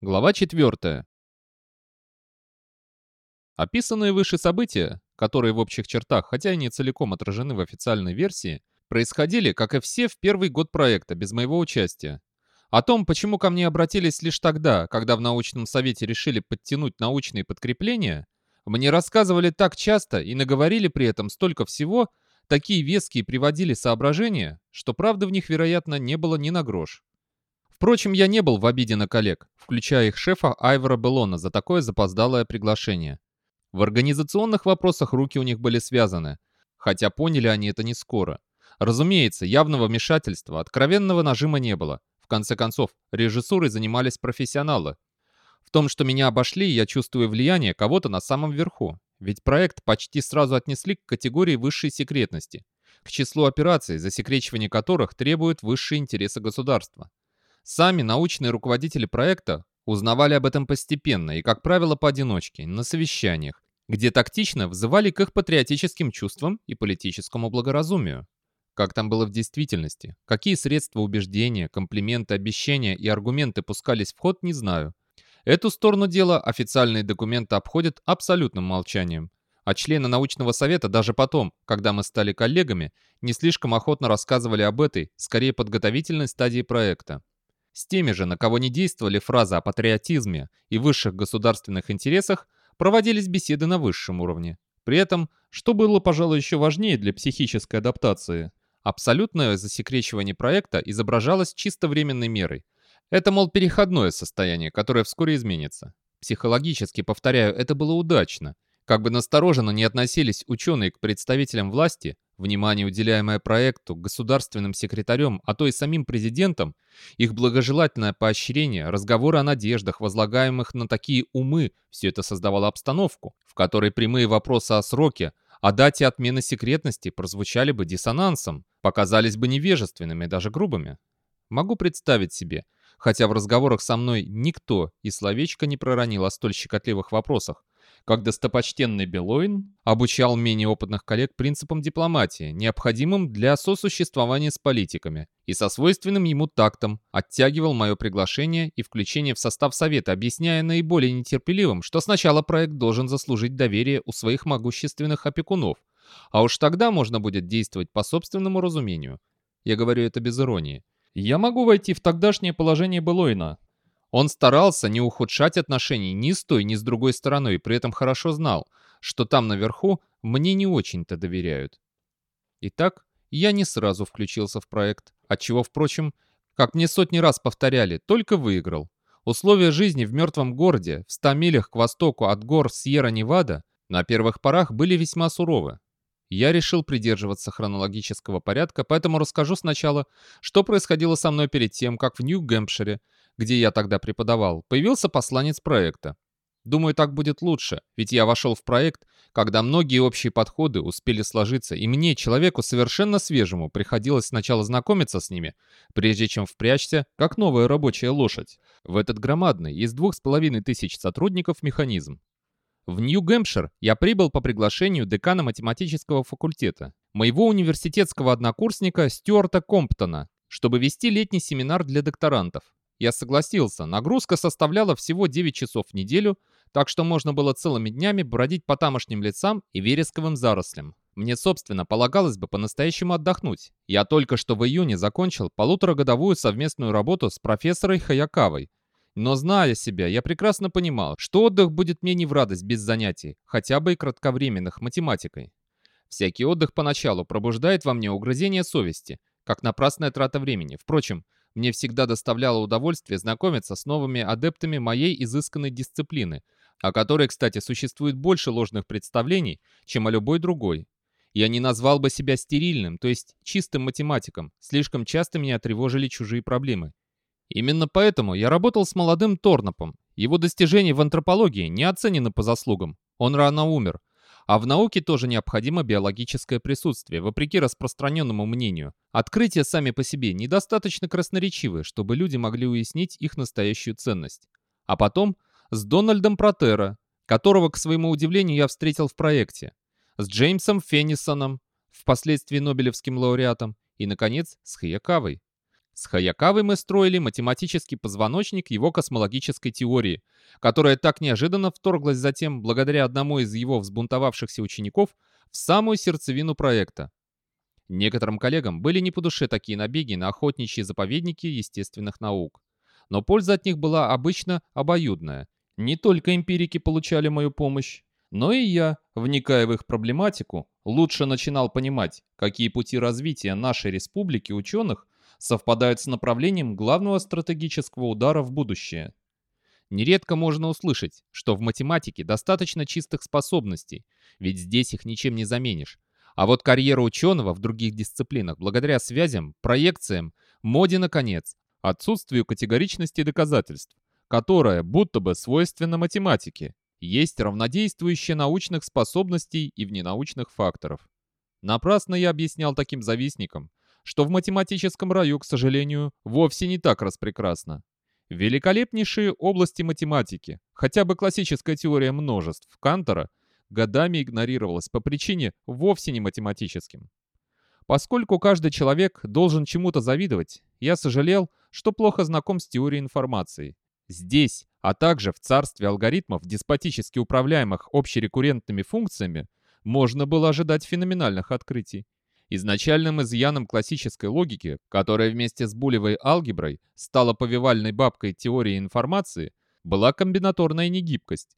Глава 4. Описанные выше события, которые в общих чертах, хотя и не целиком отражены в официальной версии, происходили, как и все, в первый год проекта, без моего участия. О том, почему ко мне обратились лишь тогда, когда в научном совете решили подтянуть научные подкрепления, мне рассказывали так часто и наговорили при этом столько всего, такие веские приводили соображения, что правды в них, вероятно, не было ни на грош. Впрочем, я не был в обиде на коллег, включая их шефа Айвора Беллона за такое запоздалое приглашение. В организационных вопросах руки у них были связаны, хотя поняли они это не скоро. Разумеется, явного вмешательства, откровенного нажима не было. В конце концов, режиссурой занимались профессионалы. В том, что меня обошли, я чувствую влияние кого-то на самом верху. Ведь проект почти сразу отнесли к категории высшей секретности, к числу операций, засекречивание которых требует высшие интересы государства. Сами научные руководители проекта узнавали об этом постепенно и, как правило, поодиночке, на совещаниях, где тактично взывали к их патриотическим чувствам и политическому благоразумию. Как там было в действительности, какие средства убеждения, комплименты, обещания и аргументы пускались в ход, не знаю. Эту сторону дела официальные документы обходят абсолютным молчанием. А члены научного совета даже потом, когда мы стали коллегами, не слишком охотно рассказывали об этой, скорее подготовительной стадии проекта. С теми же, на кого не действовали фразы о патриотизме и высших государственных интересах, проводились беседы на высшем уровне. При этом, что было, пожалуй, еще важнее для психической адаптации, абсолютное засекречивание проекта изображалось чисто временной мерой. Это, мол, переходное состояние, которое вскоре изменится. Психологически, повторяю, это было удачно. Как бы настороженно не относились ученые к представителям власти, Внимание, уделяемое проекту, государственным секретарем, а то и самим президентом, их благожелательное поощрение, разговоры о надеждах, возлагаемых на такие умы, все это создавало обстановку, в которой прямые вопросы о сроке, о дате отмены секретности прозвучали бы диссонансом, показались бы невежественными, даже грубыми. Могу представить себе, хотя в разговорах со мной никто и словечко не проронил о столь щекотливых вопросах, как достопочтенный Белоин обучал менее опытных коллег принципам дипломатии, необходимым для сосуществования с политиками, и со свойственным ему тактом оттягивал мое приглашение и включение в состав Совета, объясняя наиболее нетерпеливым, что сначала проект должен заслужить доверие у своих могущественных опекунов, а уж тогда можно будет действовать по собственному разумению. Я говорю это без иронии. Я могу войти в тогдашнее положение Белоина, он старался не ухудшать отношений ни с той, ни с другой стороной, и при этом хорошо знал, что там наверху мне не очень-то доверяют. Итак, я не сразу включился в проект, отчего, впрочем, как мне сотни раз повторяли, только выиграл. Условия жизни в мертвом городе, в 100 милях к востоку от гор Сьерра-Невада, на первых порах были весьма суровы. Я решил придерживаться хронологического порядка, поэтому расскажу сначала, что происходило со мной перед тем, как в Нью-Гэмпшире где я тогда преподавал, появился посланец проекта. Думаю, так будет лучше, ведь я вошел в проект, когда многие общие подходы успели сложиться, и мне, человеку совершенно свежему, приходилось сначала знакомиться с ними, прежде чем впрячься, как новая рабочая лошадь, в этот громадный, из двух с половиной тысяч сотрудников механизм. В Нью-Гэмпшир я прибыл по приглашению декана математического факультета, моего университетского однокурсника Стюарта Комптона, чтобы вести летний семинар для докторантов. Я согласился, нагрузка составляла всего 9 часов в неделю, так что можно было целыми днями бродить по тамошним лицам и вересковым зарослям. Мне, собственно, полагалось бы по-настоящему отдохнуть. Я только что в июне закончил полуторагодовую совместную работу с профессорой Хаякавой. Но зная себя, я прекрасно понимал, что отдых будет мне не в радость без занятий, хотя бы и кратковременных математикой. Всякий отдых поначалу пробуждает во мне угрызение совести, как напрасная трата времени. Впрочем, мне всегда доставляло удовольствие знакомиться с новыми адептами моей изысканной дисциплины, о которой, кстати, существует больше ложных представлений, чем о любой другой. Я не назвал бы себя стерильным, то есть чистым математиком, слишком часто меня тревожили чужие проблемы. Именно поэтому я работал с молодым Торнопом. Его достижения в антропологии не оценены по заслугам. Он рано умер, а в науке тоже необходимо биологическое присутствие, вопреки распространенному мнению. Открытия сами по себе недостаточно красноречивы, чтобы люди могли уяснить их настоящую ценность. А потом с Дональдом Протера, которого, к своему удивлению, я встретил в проекте, с Джеймсом Феннисоном, впоследствии Нобелевским лауреатом, и, наконец, с Хиякавой. С Хаякавой мы строили математический позвоночник его космологической теории, которая так неожиданно вторглась затем, благодаря одному из его взбунтовавшихся учеников, в самую сердцевину проекта. Некоторым коллегам были не по душе такие набеги на охотничьи заповедники естественных наук. Но польза от них была обычно обоюдная. Не только эмпирики получали мою помощь, но и я, вникая в их проблематику, лучше начинал понимать, какие пути развития нашей республики ученых совпадают с направлением главного стратегического удара в будущее. Нередко можно услышать, что в математике достаточно чистых способностей, ведь здесь их ничем не заменишь. А вот карьера ученого в других дисциплинах, благодаря связям, проекциям, моде, наконец, отсутствию категоричности доказательств, которая будто бы свойственна математике, есть равнодействующее научных способностей и вненаучных факторов. Напрасно я объяснял таким завистникам, что в математическом раю, к сожалению, вовсе не так распрекрасно. Великолепнейшие области математики, хотя бы классическая теория множеств Кантора, годами игнорировалась по причине вовсе не математическим. Поскольку каждый человек должен чему-то завидовать, я сожалел, что плохо знаком с теорией информации. Здесь, а также в царстве алгоритмов, деспотически управляемых общерекуррентными функциями, можно было ожидать феноменальных открытий. Изначальным изъяном классической логики, которая вместе с булевой алгеброй стала повивальной бабкой теории информации, была комбинаторная негибкость.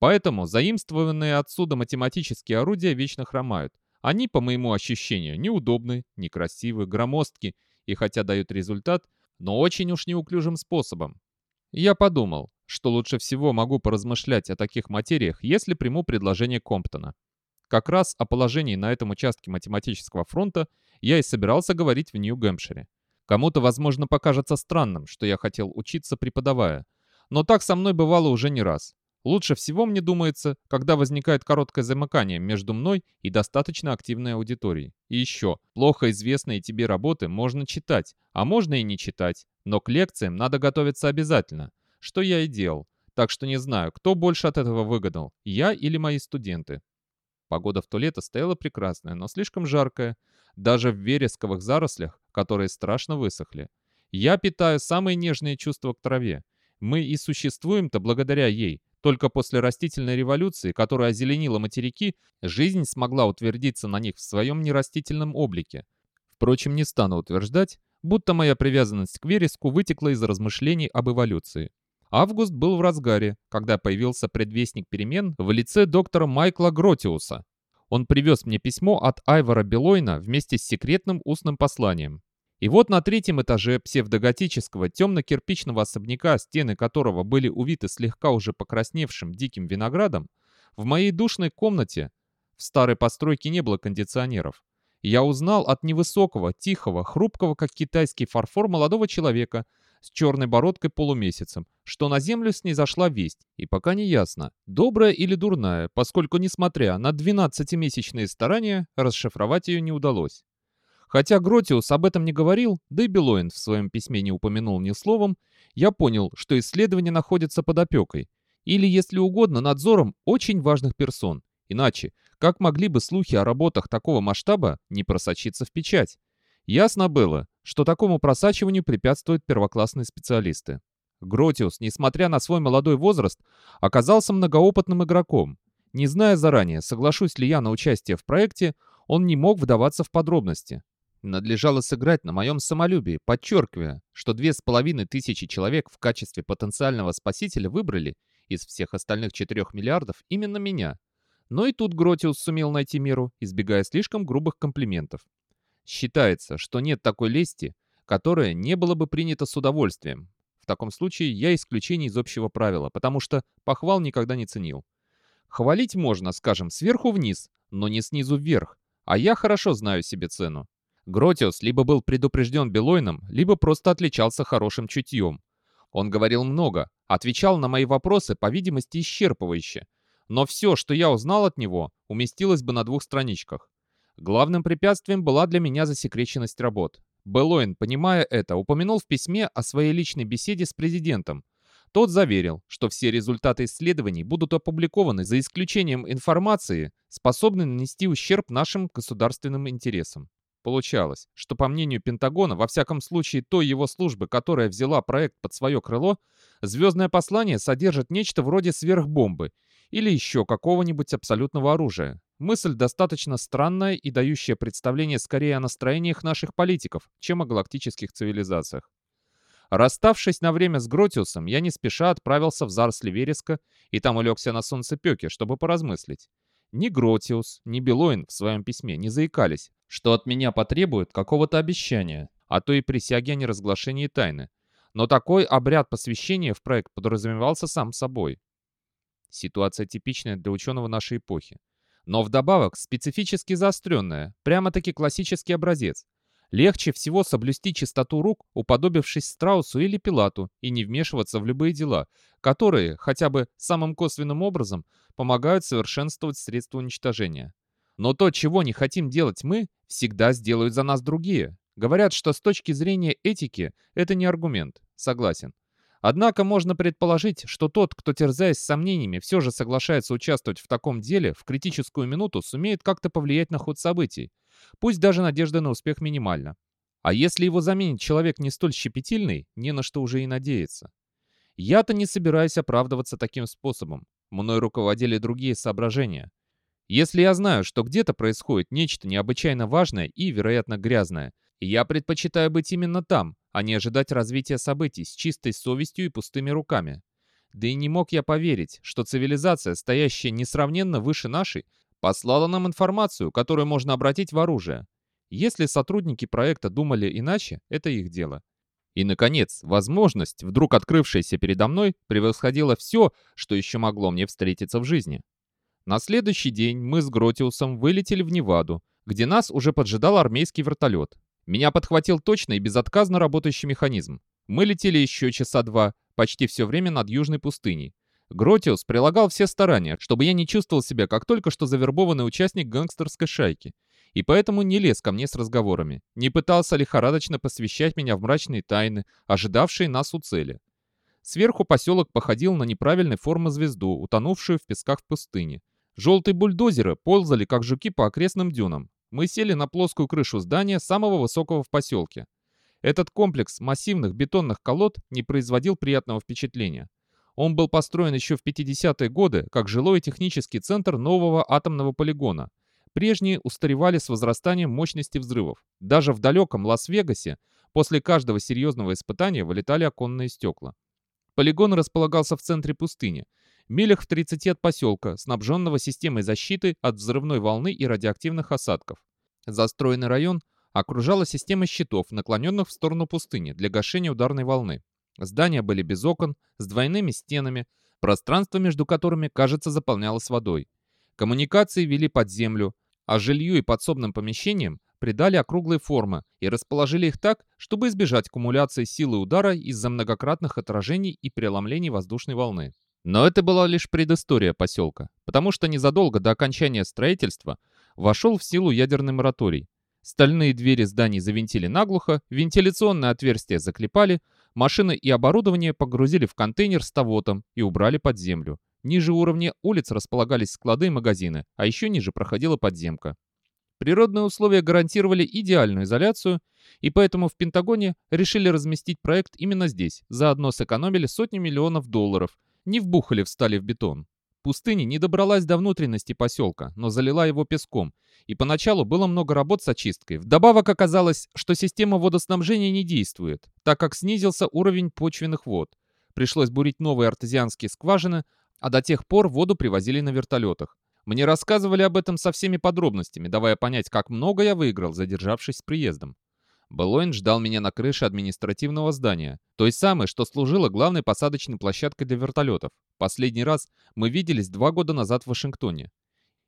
Поэтому заимствованные отсюда математические орудия вечно хромают. Они, по моему ощущению, неудобны, некрасивы, громоздки и хотя дают результат, но очень уж неуклюжим способом. Я подумал, что лучше всего могу поразмышлять о таких материях, если приму предложение Комптона. Как раз о положении на этом участке математического фронта я и собирался говорить в Нью-Гэмпшире. Кому-то, возможно, покажется странным, что я хотел учиться преподавая, но так со мной бывало уже не раз. Лучше всего, мне думается, когда возникает короткое замыкание между мной и достаточно активной аудиторией. И еще, плохо известные тебе работы можно читать, а можно и не читать, но к лекциям надо готовиться обязательно, что я и делал. Так что не знаю, кто больше от этого выгадал, я или мои студенты. Погода в то лето стояла прекрасная, но слишком жаркая, даже в вересковых зарослях, которые страшно высохли. Я питаю самые нежные чувства к траве. Мы и существуем-то благодаря ей. Только после растительной революции, которая озеленила материки, жизнь смогла утвердиться на них в своем нерастительном облике. Впрочем, не стану утверждать, будто моя привязанность к вереску вытекла из размышлений об эволюции. Август был в разгаре, когда появился предвестник перемен в лице доктора Майкла Гротиуса. Он привез мне письмо от Айвара Белойна вместе с секретным устным посланием. И вот на третьем этаже псевдоготического темно-кирпичного особняка, стены которого были увиты слегка уже покрасневшим диким виноградом, в моей душной комнате в старой постройке не было кондиционеров. Я узнал от невысокого, тихого, хрупкого, как китайский фарфор, молодого человека – с черной бородкой полумесяцем, что на землю снизошла весть, и пока не ясно, добрая или дурная, поскольку, несмотря на 12-месячные старания, расшифровать ее не удалось. Хотя Гротиус об этом не говорил, да и Белоин в своем письме не упомянул ни словом, я понял, что исследование находится под опекой, или, если угодно, надзором очень важных персон. Иначе, как могли бы слухи о работах такого масштаба не просочиться в печать? Ясно было, что такому просачиванию препятствуют первоклассные специалисты. Гротиус, несмотря на свой молодой возраст, оказался многоопытным игроком. Не зная заранее, соглашусь ли я на участие в проекте, он не мог вдаваться в подробности. Надлежало сыграть на моем самолюбии, подчеркивая, что две с половиной тысячи человек в качестве потенциального спасителя выбрали из всех остальных четырех миллиардов именно меня. Но и тут Гротиус сумел найти меру, избегая слишком грубых комплиментов. Считается, что нет такой лести, которая не была бы принята с удовольствием. В таком случае я исключение из общего правила, потому что похвал никогда не ценил. Хвалить можно, скажем, сверху вниз, но не снизу вверх, а я хорошо знаю себе цену. Гротиус либо был предупрежден Белойном, либо просто отличался хорошим чутьем. Он говорил много, отвечал на мои вопросы, по видимости, исчерпывающе. Но все, что я узнал от него, уместилось бы на двух страничках. Главным препятствием была для меня засекреченность работ. Беллоин, понимая это, упомянул в письме о своей личной беседе с президентом. Тот заверил, что все результаты исследований будут опубликованы за исключением информации, способной нанести ущерб нашим государственным интересам. Получалось, что по мнению Пентагона, во всяком случае той его службы, которая взяла проект под свое крыло, звездное послание содержит нечто вроде сверхбомбы или еще какого-нибудь абсолютного оружия. Мысль достаточно странная и дающая представление скорее о настроениях наших политиков, чем о галактических цивилизациях. Расставшись на время с Гротиусом, я не спеша отправился в заросли вереска и там улегся на солнцепеке, чтобы поразмыслить. Ни Гротиус, ни Белоин в своем письме не заикались, что от меня потребуют какого-то обещания, а то и присяги о неразглашении тайны. Но такой обряд посвящения в проект подразумевался сам собой. Ситуация типичная для ученого нашей эпохи. Но вдобавок специфически заостренная, прямо-таки классический образец. Легче всего соблюсти чистоту рук, уподобившись Страусу или Пилату, и не вмешиваться в любые дела, которые, хотя бы самым косвенным образом, помогают совершенствовать средства уничтожения. Но то, чего не хотим делать мы, всегда сделают за нас другие. Говорят, что с точки зрения этики это не аргумент. Согласен. Однако можно предположить, что тот, кто, терзаясь сомнениями, все же соглашается участвовать в таком деле, в критическую минуту сумеет как-то повлиять на ход событий. Пусть даже надежда на успех минимальна. А если его заменит человек не столь щепетильный, не на что уже и надеяться. Я-то не собираюсь оправдываться таким способом. Мной руководили другие соображения. Если я знаю, что где-то происходит нечто необычайно важное и, вероятно, грязное, я предпочитаю быть именно там, а не ожидать развития событий с чистой совестью и пустыми руками. Да и не мог я поверить, что цивилизация, стоящая несравненно выше нашей, послала нам информацию, которую можно обратить в оружие. Если сотрудники проекта думали иначе, это их дело. И, наконец, возможность, вдруг открывшаяся передо мной, превосходила все, что еще могло мне встретиться в жизни. На следующий день мы с Гротиусом вылетели в Неваду, где нас уже поджидал армейский вертолет. Меня подхватил точно и безотказно работающий механизм. Мы летели еще часа два, почти все время над Южной пустыней. Гротиус прилагал все старания, чтобы я не чувствовал себя как только что завербованный участник гангстерской шайки, и поэтому не лез ко мне с разговорами, не пытался лихорадочно посвящать меня в мрачные тайны, ожидавшие нас у цели. Сверху поселок походил на неправильной формы звезду, утонувшую в песках в пустыне. Желтые бульдозеры ползали, как жуки, по окрестным дюнам. Мы сели на плоскую крышу здания, самого высокого в поселке. Этот комплекс массивных бетонных колод не производил приятного впечатления. Он был построен еще в 50-е годы как жилой технический центр нового атомного полигона. Прежние устаревали с возрастанием мощности взрывов. Даже в далеком Лас-Вегасе после каждого серьезного испытания вылетали оконные стекла. Полигон располагался в центре пустыни, милях в 30 от поселка, снабженного системой защиты от взрывной волны и радиоактивных осадков. Застроенный район окружала система щитов, наклоненных в сторону пустыни для гашения ударной волны. Здания были без окон, с двойными стенами, пространство между которыми, кажется, заполнялось водой. Коммуникации вели под землю, а жилью и подсобным помещениям придали округлые формы и расположили их так, чтобы избежать аккумуляции силы удара из-за многократных отражений и преломлений воздушной волны. Но это была лишь предыстория поселка, потому что незадолго до окончания строительства вошел в силу ядерный мораторий. Стальные двери зданий завинтили наглухо, вентиляционные отверстия заклепали, Машины и оборудование погрузили в контейнер с тавотом и убрали под землю. Ниже уровня улиц располагались склады и магазины, а еще ниже проходила подземка. Природные условия гарантировали идеальную изоляцию, и поэтому в Пентагоне решили разместить проект именно здесь, заодно сэкономили сотни миллионов долларов, не вбухали в стали в бетон. Пустыня не добралась до внутренности поселка, но залила его песком, и поначалу было много работ с очисткой. Вдобавок оказалось, что система водоснабжения не действует, так как снизился уровень почвенных вод. Пришлось бурить новые артезианские скважины, а до тех пор воду привозили на вертолетах. Мне рассказывали об этом со всеми подробностями, давая понять, как много я выиграл, задержавшись с приездом. Белойн ждал меня на крыше административного здания, той самой, что служила главной посадочной площадкой для вертолетов. Последний раз мы виделись два года назад в Вашингтоне.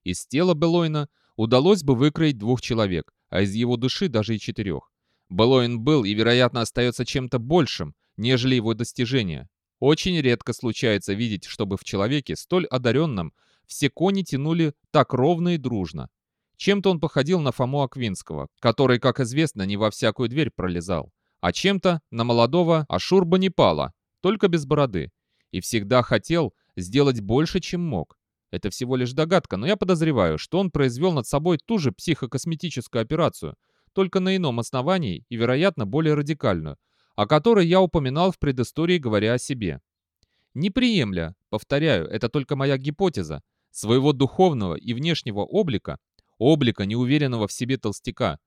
Из тела Белойна удалось бы выкроить двух человек, а из его души даже и четырех. Белойн был и, вероятно, остается чем-то большим, нежели его достижения. Очень редко случается видеть, чтобы в человеке, столь одаренном, все кони тянули так ровно и дружно. Чем-то он походил на Фому Аквинского, который, как известно, не во всякую дверь пролезал, а чем-то на молодого Ашурба Непала, только без бороды, и всегда хотел сделать больше, чем мог. Это всего лишь догадка, но я подозреваю, что он произвел над собой ту же психокосметическую операцию, только на ином основании и, вероятно, более радикальную, о которой я упоминал в предыстории, говоря о себе. Не приемля, повторяю, это только моя гипотеза, своего духовного и внешнего облика, облика неуверенного в себе толстяка,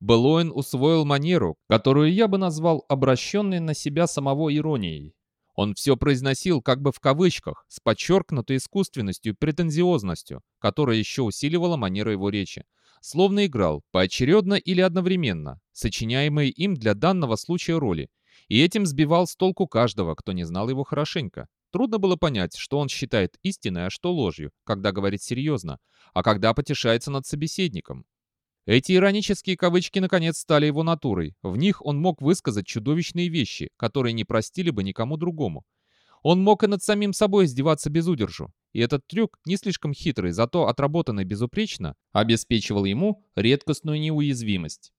Белоин усвоил манеру, которую я бы назвал обращенной на себя самого иронией. Он все произносил как бы в кавычках, с подчеркнутой искусственностью и претензиозностью, которая еще усиливала манеру его речи. Словно играл, поочередно или одновременно, сочиняемые им для данного случая роли, и этим сбивал с толку каждого, кто не знал его хорошенько. Трудно было понять, что он считает истиной, а что ложью, когда говорит серьезно, а когда потешается над собеседником. Эти иронические кавычки наконец стали его натурой. В них он мог высказать чудовищные вещи, которые не простили бы никому другому. Он мог и над самим собой издеваться без удержу. И этот трюк, не слишком хитрый, зато отработанный безупречно, обеспечивал ему редкостную неуязвимость.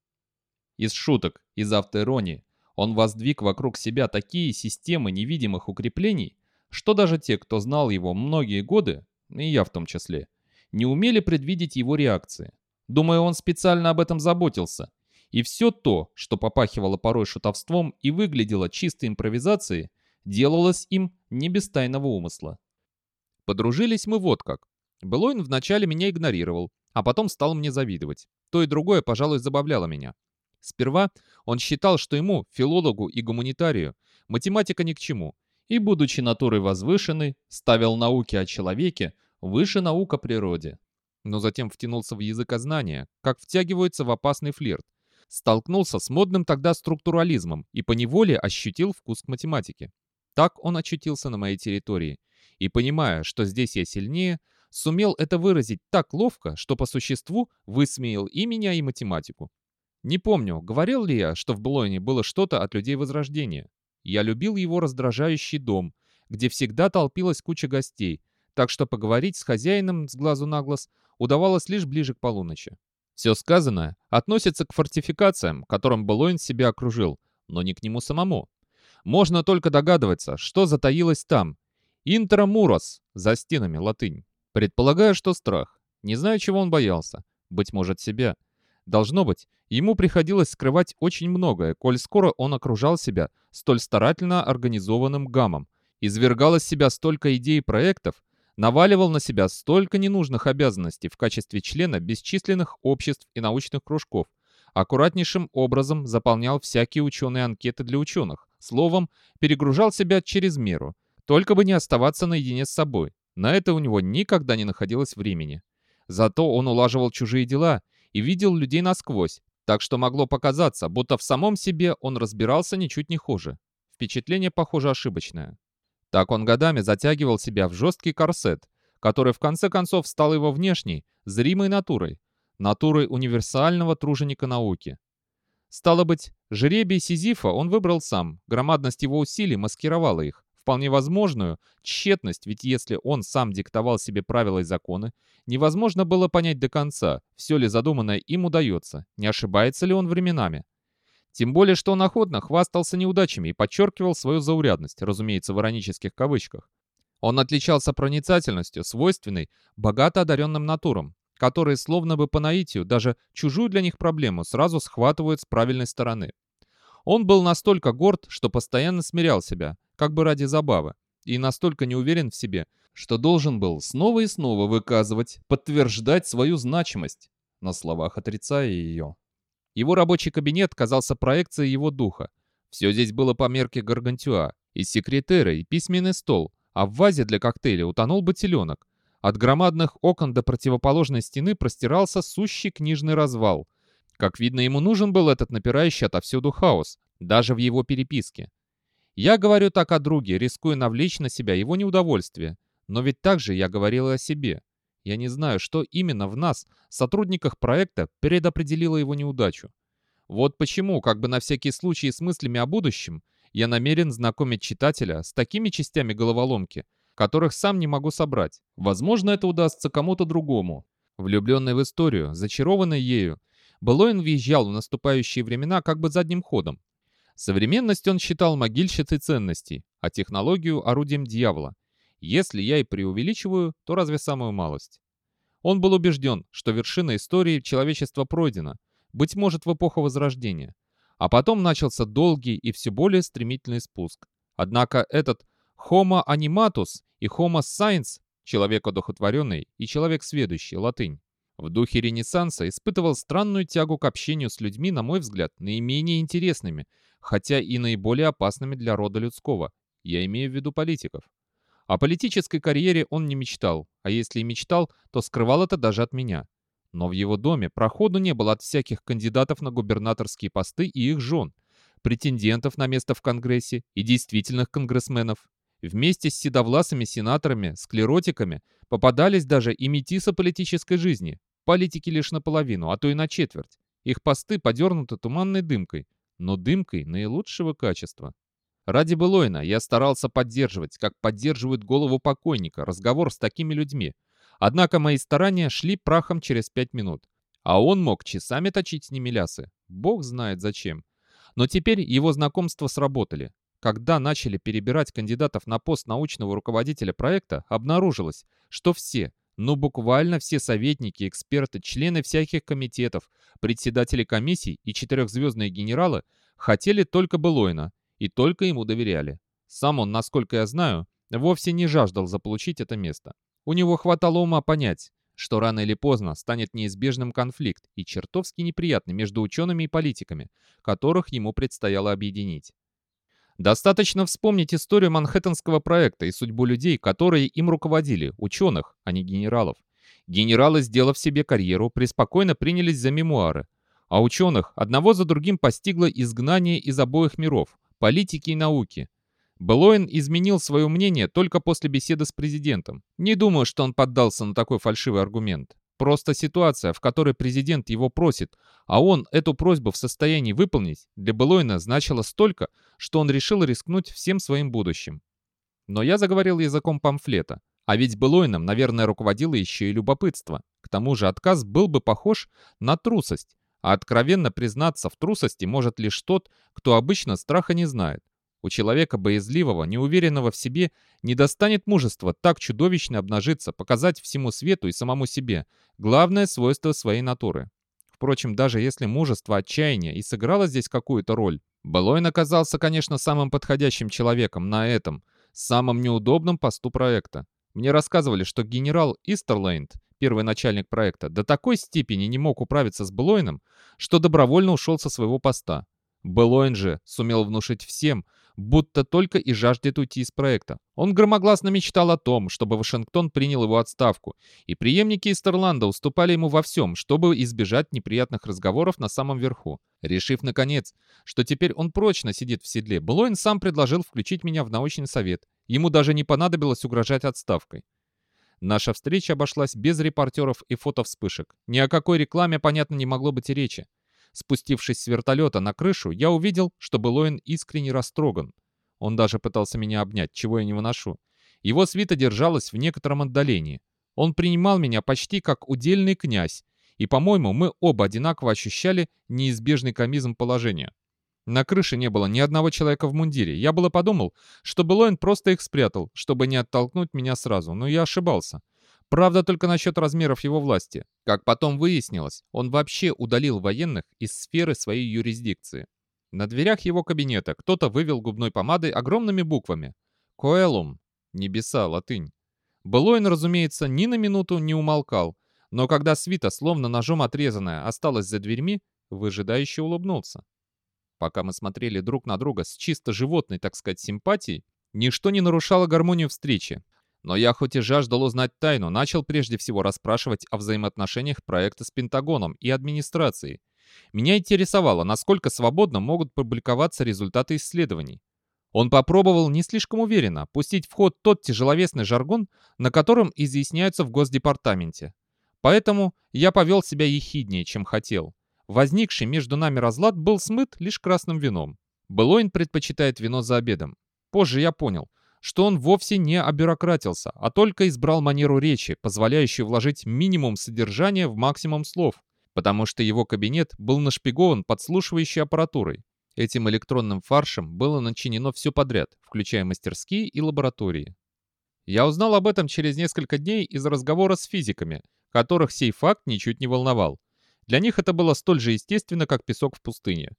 Из шуток, из автоиронии, он воздвиг вокруг себя такие системы невидимых укреплений, что даже те, кто знал его многие годы, и я в том числе, не умели предвидеть его реакции. Думаю, он специально об этом заботился. И все то, что попахивало порой шутовством и выглядело чистой импровизацией, делалось им не без тайного умысла. Подружились мы вот как. Белойн вначале меня игнорировал, а потом стал мне завидовать. То и другое, пожалуй, забавляло меня. Сперва он считал, что ему, филологу и гуманитарию, математика ни к чему, и, будучи натурой возвышенной, ставил науки о человеке выше наук о природе но затем втянулся в языкознание, как втягивается в опасный флирт. Столкнулся с модным тогда структурализмом и поневоле ощутил вкус к математике. Так он очутился на моей территории. И понимая, что здесь я сильнее, сумел это выразить так ловко, что по существу высмеял и меня, и математику. Не помню, говорил ли я, что в Блойне было что-то от людей Возрождения. Я любил его раздражающий дом, где всегда толпилась куча гостей, так что поговорить с хозяином с глазу на глаз удавалось лишь ближе к полуночи. Все сказанное относится к фортификациям, которым Белойн себя окружил, но не к нему самому. Можно только догадываться, что затаилось там. Интрамурос, за стенами латынь. Предполагаю, что страх. Не знаю, чего он боялся. Быть может, себя. Должно быть, ему приходилось скрывать очень многое, коль скоро он окружал себя столь старательно организованным гамом, извергал из себя столько идей и проектов, наваливал на себя столько ненужных обязанностей в качестве члена бесчисленных обществ и научных кружков, аккуратнейшим образом заполнял всякие ученые анкеты для ученых, словом, перегружал себя через меру, только бы не оставаться наедине с собой. На это у него никогда не находилось времени. Зато он улаживал чужие дела и видел людей насквозь, так что могло показаться, будто в самом себе он разбирался ничуть не хуже. Впечатление, похоже, ошибочное. Так он годами затягивал себя в жесткий корсет, который в конце концов стал его внешней, зримой натурой, натурой универсального труженика науки. Стало быть, жребий Сизифа он выбрал сам, громадность его усилий маскировала их, вполне возможную тщетность, ведь если он сам диктовал себе правила и законы, невозможно было понять до конца, все ли задуманное им удается, не ошибается ли он временами. Тем более, что он охотно хвастался неудачами и подчеркивал свою заурядность, разумеется, в иронических кавычках. Он отличался проницательностью, свойственной богато одаренным натурам, которые, словно бы по наитию, даже чужую для них проблему сразу схватывают с правильной стороны. Он был настолько горд, что постоянно смирял себя, как бы ради забавы, и настолько не уверен в себе, что должен был снова и снова выказывать, подтверждать свою значимость, на словах отрицая ее. Его рабочий кабинет казался проекцией его духа. Все здесь было по мерке гаргантюа. И секретера, и письменный стол. А в вазе для коктейля утонул ботиленок. От громадных окон до противоположной стены простирался сущий книжный развал. Как видно, ему нужен был этот напирающий отовсюду хаос, даже в его переписке. Я говорю так о друге, рискуя навлечь на себя его неудовольствие. Но ведь также я говорил о себе. Я не знаю, что именно в нас, сотрудниках проекта, предопределило его неудачу. Вот почему, как бы на всякий случай с мыслями о будущем, я намерен знакомить читателя с такими частями головоломки, которых сам не могу собрать. Возможно, это удастся кому-то другому. Влюбленный в историю, зачарованный ею, Белоин въезжал в наступающие времена как бы задним ходом. Современность он считал могильщицей ценностей, а технологию — орудием дьявола. Если я и преувеличиваю, то разве самую малость? Он был убежден, что вершина истории человечества пройдена. быть может, в эпоху Возрождения. А потом начался долгий и все более стремительный спуск. Однако этот Homo animatus и Homo science, человек одухотворенный и человек сведущий, латынь, в духе Ренессанса испытывал странную тягу к общению с людьми, на мой взгляд, наименее интересными, хотя и наиболее опасными для рода людского. Я имею в виду политиков. О политической карьере он не мечтал, а если и мечтал, то скрывал это даже от меня. Но в его доме проходу не было от всяких кандидатов на губернаторские посты и их жен, претендентов на место в Конгрессе и действительных конгрессменов. Вместе с седовласыми сенаторами, склеротиками попадались даже и метисы политической жизни, политики лишь наполовину, а то и на четверть. Их посты подернуты туманной дымкой, но дымкой наилучшего качества. Ради Белойна я старался поддерживать, как поддерживают голову покойника, разговор с такими людьми. Однако мои старания шли прахом через пять минут. А он мог часами точить с ними лясы. Бог знает зачем. Но теперь его знакомства сработали. Когда начали перебирать кандидатов на пост научного руководителя проекта, обнаружилось, что все, ну буквально все советники, эксперты, члены всяких комитетов, председатели комиссий и четырехзвездные генералы хотели только Белойна и только ему доверяли. Сам он, насколько я знаю, вовсе не жаждал заполучить это место. У него хватало ума понять, что рано или поздно станет неизбежным конфликт и чертовски неприятный между учеными и политиками, которых ему предстояло объединить. Достаточно вспомнить историю Манхэттенского проекта и судьбу людей, которые им руководили, ученых, а не генералов. Генералы, сделав себе карьеру, преспокойно принялись за мемуары, а ученых одного за другим постигло изгнание из обоих миров, политики и науки. Белоин изменил свое мнение только после беседы с президентом. Не думаю, что он поддался на такой фальшивый аргумент. Просто ситуация, в которой президент его просит, а он эту просьбу в состоянии выполнить, для Белойна значила столько, что он решил рискнуть всем своим будущим. Но я заговорил языком памфлета. А ведь Белойном, наверное, руководило еще и любопытство. К тому же отказ был бы похож на трусость. А откровенно признаться в трусости может лишь тот, кто обычно страха не знает. У человека боязливого, неуверенного в себе, не достанет мужества так чудовищно обнажиться, показать всему свету и самому себе главное свойство своей натуры. Впрочем, даже если мужество отчаяния и сыграло здесь какую-то роль, Белойн оказался, конечно, самым подходящим человеком на этом, самом неудобном посту проекта. Мне рассказывали, что генерал Истерленд, первый начальник проекта, до такой степени не мог управиться с Белойном, что добровольно ушел со своего поста. Белойн же сумел внушить всем, будто только и жаждет уйти из проекта. Он громогласно мечтал о том, чтобы Вашингтон принял его отставку, и преемники Истерланда уступали ему во всем, чтобы избежать неприятных разговоров на самом верху. Решив, наконец, что теперь он прочно сидит в седле, Блойн сам предложил включить меня в научный совет. Ему даже не понадобилось угрожать отставкой. Наша встреча обошлась без репортеров и фотовспышек. Ни о какой рекламе, понятно, не могло быть и речи. Спустившись с вертолета на крышу, я увидел, что Белоин искренне растроган. Он даже пытался меня обнять, чего я не выношу. Его свита держалась в некотором отдалении. Он принимал меня почти как удельный князь, и, по-моему, мы оба одинаково ощущали неизбежный комизм положения. На крыше не было ни одного человека в мундире. Я было подумал, что Белоин просто их спрятал, чтобы не оттолкнуть меня сразу, но я ошибался. Правда, только насчет размеров его власти. Как потом выяснилось, он вообще удалил военных из сферы своей юрисдикции. На дверях его кабинета кто-то вывел губной помадой огромными буквами. «Коэлум» — небеса, латынь. Былойн, разумеется, ни на минуту не умолкал, но когда свита, словно ножом отрезанная, осталась за дверьми, выжидающе улыбнулся. Пока мы смотрели друг на друга с чисто животной, так сказать, симпатией, ничто не нарушало гармонию встречи. Но я хоть и жаждал узнать тайну, начал прежде всего расспрашивать о взаимоотношениях проекта с Пентагоном и администрацией. Меня интересовало, насколько свободно могут публиковаться результаты исследований. Он попробовал не слишком уверенно пустить в ход тот тяжеловесный жаргон, на котором изъясняются в Госдепартаменте. Поэтому я повел себя ехиднее, чем хотел. Возникший между нами разлад был смыт лишь красным вином. Белойн предпочитает вино за обедом. Позже я понял, что он вовсе не обюрократился, а только избрал манеру речи, позволяющую вложить минимум содержания в максимум слов, потому что его кабинет был нашпигован подслушивающей аппаратурой. Этим электронным фаршем было начинено все подряд, включая мастерские и лаборатории. Я узнал об этом через несколько дней из разговора с физиками, которых сей факт ничуть не волновал. Для них это было столь же естественно, как песок в пустыне.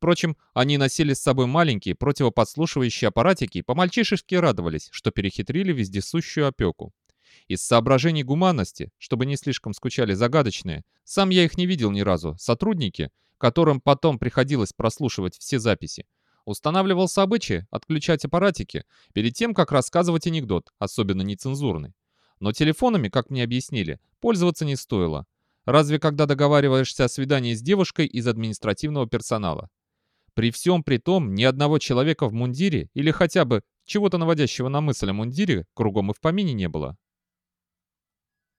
Впрочем, они носили с собой маленькие противоподслушивающие аппаратики и по-мальчишески радовались, что перехитрили вездесущую опеку. Из соображений гуманности, чтобы не слишком скучали загадочные, сам я их не видел ни разу, сотрудники, которым потом приходилось прослушивать все записи, устанавливался обычай отключать аппаратики перед тем, как рассказывать анекдот, особенно нецензурный. Но телефонами, как мне объяснили, пользоваться не стоило. Разве когда договариваешься о свидании с девушкой из административного персонала. При всем при том, ни одного человека в мундире или хотя бы чего-то наводящего на мысль о мундире кругом и в помине не было.